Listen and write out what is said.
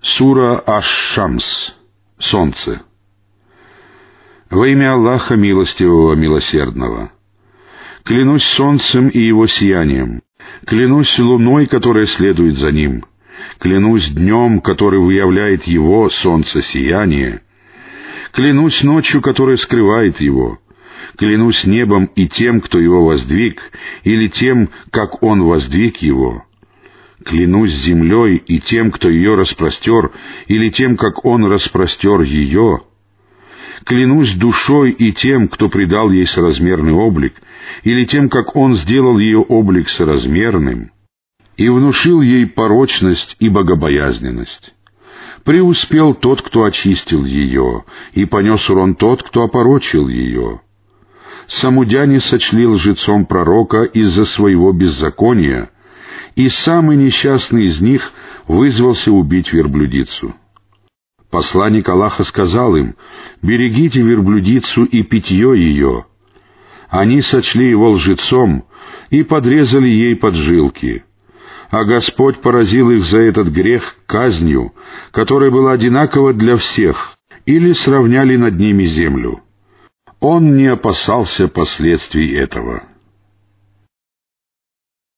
Сура Аш-Шамс. Солнце. Во имя Аллаха Милостивого, Милосердного. Клянусь солнцем и его сиянием. Клянусь луной, которая следует за ним. Клянусь днем, который выявляет его, солнце, сияние. Клянусь ночью, которая скрывает его. Клянусь небом и тем, кто его воздвиг, или тем, как он воздвиг его. Клянусь землей и тем, кто ее распростер, или тем, как он распростер ее. Клянусь душой и тем, кто придал ей соразмерный облик, или тем, как он сделал ее облик соразмерным, и внушил ей порочность и богобоязненность. Преуспел тот, кто очистил ее, и понес урон тот, кто опорочил ее. Самудяне сочли лжецом пророка из-за своего беззакония, и самый несчастный из них вызвался убить верблюдицу. Посланник Аллаха сказал им, «Берегите верблюдицу и питье ее». Они сочли его лжецом и подрезали ей поджилки. А Господь поразил их за этот грех казнью, которая была одинакова для всех, или сравняли над ними землю. Он не опасался последствий этого.